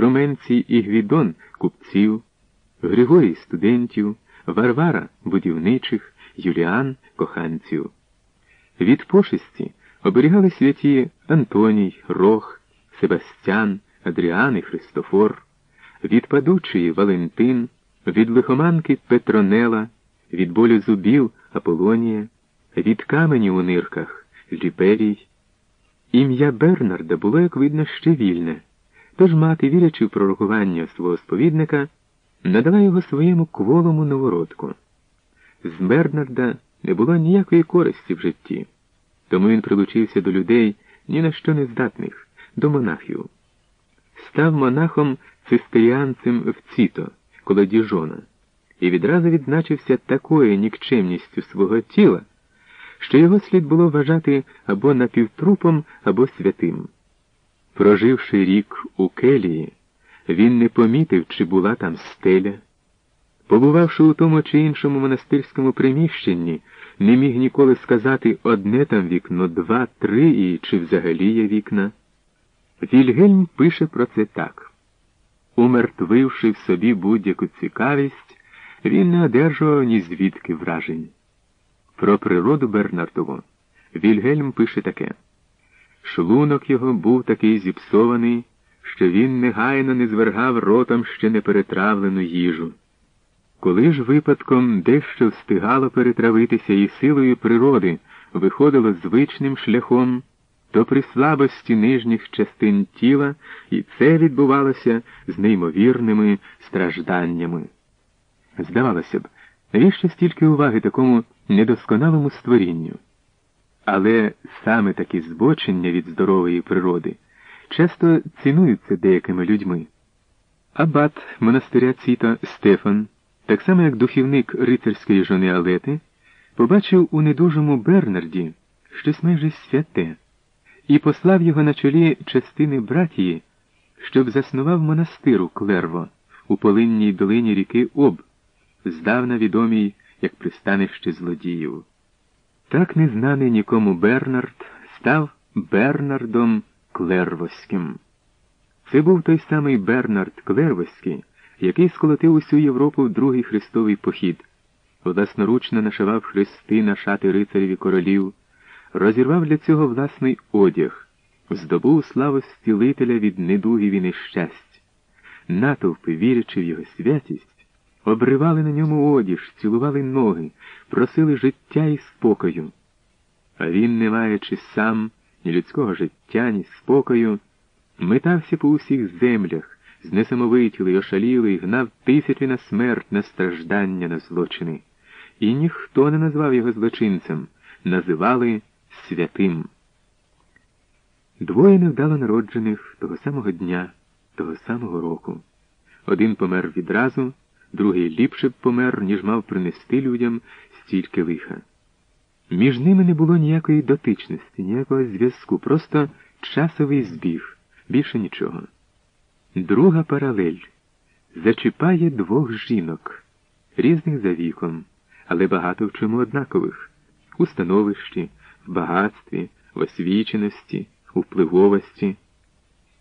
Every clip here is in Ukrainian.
Фроменцій і Гвідон купців, Григорій студентів, Варвара будівничих, Юліан коханців. Від пошесті оберігали святі Антоній, Рох, Себастьян, Адріан і Христофор, від падучої Валентин, від лихоманки Петронела, від болю зубів Аполонія, від каменів у нирках Ліперій. Ім'я Бернарда було, як видно, ще вільне, тож мати, вірячи в пророкування свого сповідника, надала його своєму кволому новородку. З Бернарда не було ніякої користі в житті, тому він прилучився до людей ні на що не здатних, до монахів. Став монахом цистеріанцем в Ціто, коло Діжона, і відразу відзначився такою нікчемністю свого тіла, що його слід було вважати або напівтрупом, або святим. Проживши рік у келії, він не помітив, чи була там стеля. Побувавши у тому чи іншому монастирському приміщенні, не міг ніколи сказати одне там вікно, два, три і чи взагалі є вікна. Вільгельм пише про це так. Умертвивши в собі будь-яку цікавість, він не одержував ні звідки вражень. Про природу Бернартову Вільгельм пише таке. Шлунок його був такий зіпсований, що він негайно не звергав ротом ще не перетравлену їжу. Коли ж випадком дещо встигало перетравитися і силою природи виходило звичним шляхом, то при слабості нижніх частин тіла і це відбувалося з неймовірними стражданнями. Здавалося б, навіщо стільки уваги такому недосконалому створінню? Але саме такі збочення від здорової природи часто цінуються деякими людьми. Абат монастиря Ціта Стефан, так само як духівник рицарської жони Алети, побачив у недужому Бернарді щось майже святе і послав його на чолі частини братії, щоб заснував монастир у Клерво у полинній долині ріки Об, здавна відомій як пристанище злодіїв. Так незнаний нікому Бернард став Бернардом Клервоським. Це був той самий Бернард Клервоський, який сколотив усю Європу в другий хрестовий похід, власноручно нашивав хрести на шати рицарів і королів, розірвав для цього власний одяг, здобув славу зцілителя від недугів і нещасть. Натовпи, вірячи в його святість, обривали на ньому одіж, цілували ноги, просили життя і спокою. А він, не маючи сам ні людського життя, ні спокою, метався по усіх землях, знесамовитілий, ошалілий, гнав тисячі на смерть, на страждання, на злочини. І ніхто не назвав його злочинцем, називали святим. Двоє невдало народжених того самого дня, того самого року. Один помер відразу, другий ліпше б помер, ніж мав принести людям стільки лиха. Між ними не було ніякої дотичності, ніякого зв'язку, просто часовий збіг, більше нічого. Друга паралель зачіпає двох жінок, різних за віком, але багато в чому однакових у становищі, в багатстві, в освіченості, впливовості.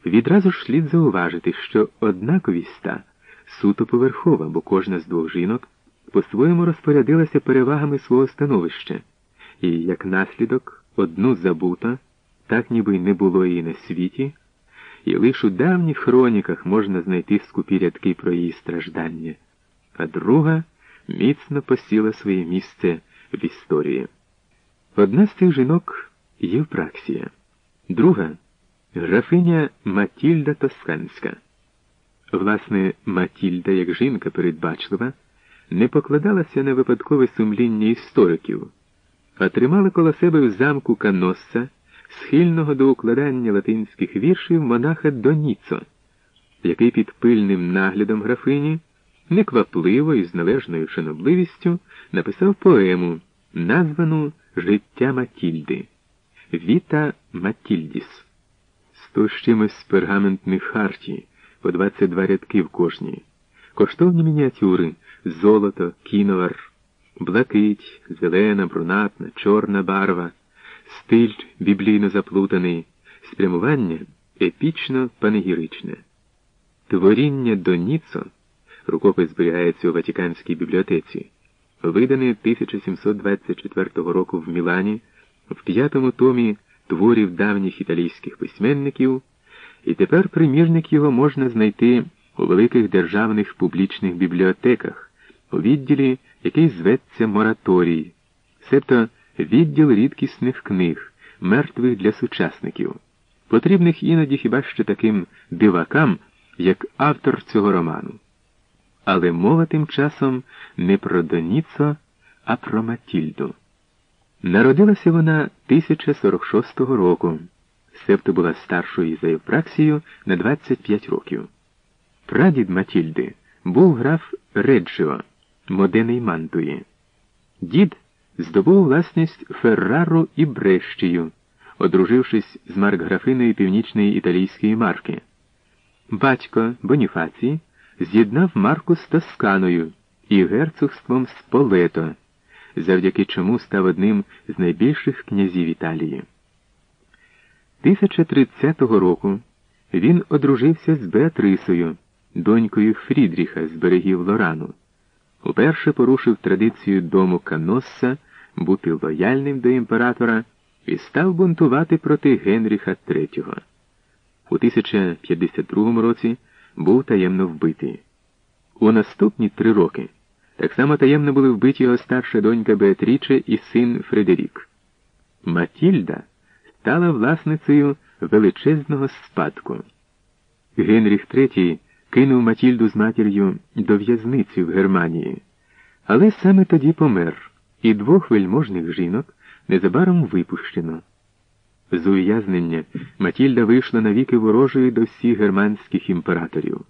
Відразу ж слід зауважити, що однаковість та суто поверхова, бо кожна з двох жінок по-своєму розпорядилася перевагами свого становища, і, як наслідок, одну забута, так ніби й не було її на світі, і лише у давніх хроніках можна знайти скупі рядки про її страждання, а друга міцно посіла своє місце в історії. Одна з цих жінок Євпраксія, друга графиня Матільда Тосканська. Власне, Матільда, як жінка передбачлива, не покладалася на випадкове сумління істориків, а тримала коло себе в замку Каносса, схильного до укладання латинських віршів монаха Доніцо, який під пильним наглядом графині неквапливо і з належною шанобливістю написав поему, названу Життя Матільди Віта Матільдіс. Сто з чимось пергаментних хартій, по 22 рядки в кожній, коштовні мініатюри, золото, кіновар, блакить, зелена, брунатна, чорна барва, стиль біблійно заплутаний, спрямування епічно панегіричне. Творіння Доніцо, рукопис зберігається у Ватиканській бібліотеці, виданий 1724 року в Мілані в п'ятому томі творів давніх італійських письменників, і тепер примірник його можна знайти у великих державних публічних бібліотеках, у відділі, який зветься Мораторій, себто відділ рідкісних книг, мертвих для сучасників, потрібних іноді хіба що таким дивакам, як автор цього роману. Але мова тим часом не про Доніцо, а про Матільду. Народилася вона 1046 року, себто була старшою за Євпраксію на 25 років. Прадід Матільди був граф Реджіо, Модений Мантуї. Дід здобув власність Феррару і Брещію, одружившись з маркграфиною північної італійської марки. Батько Боніфацій з'єднав марку з Тосканою і герцогством Сполето, завдяки чому став одним з найбільших князів Італії. 1030 року він одружився з Беатрисою, донькою Фрідріха з берегів Лорану. Уперше порушив традицію дому Каносса бути лояльним до імператора і став бунтувати проти Генріха III. У 1052 році був таємно вбитий. У наступні три роки так само таємно були вбиті його старша донька Беатріче і син Фредерік. Матільда стала власницею величезного спадку. Генріх III кинув Матільду з матір'ю до в'язниці в Германії, але саме тоді помер, і двох вельможних жінок незабаром випущено. З ув'язнення Матільда вийшла навіки ворожою до всіх германських імператорів.